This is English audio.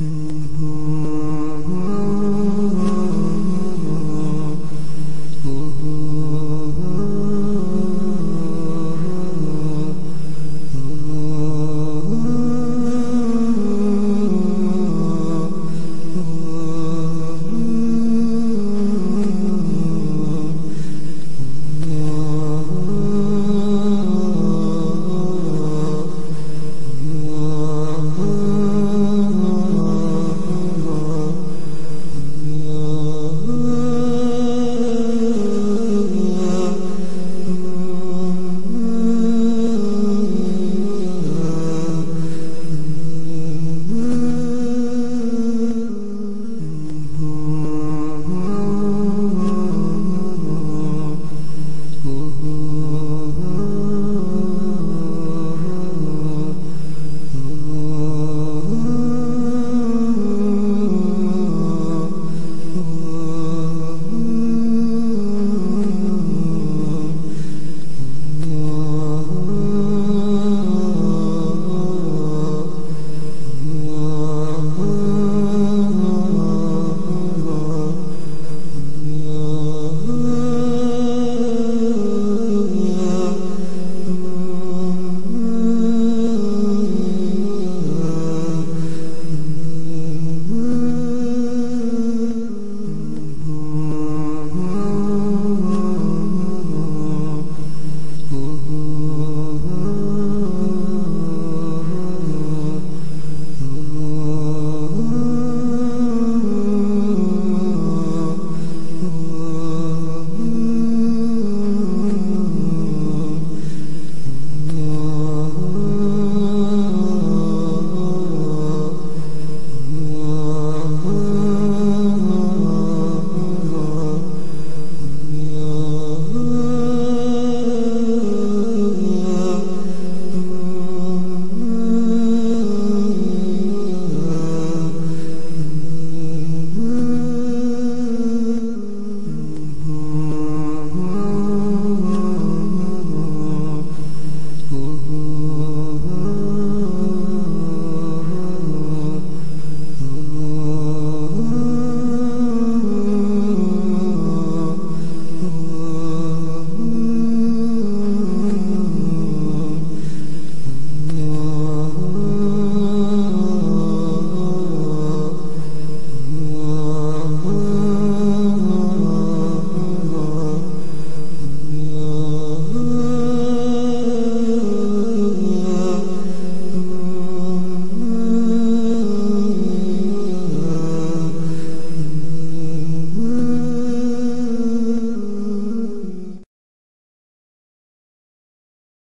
Mm-hmm.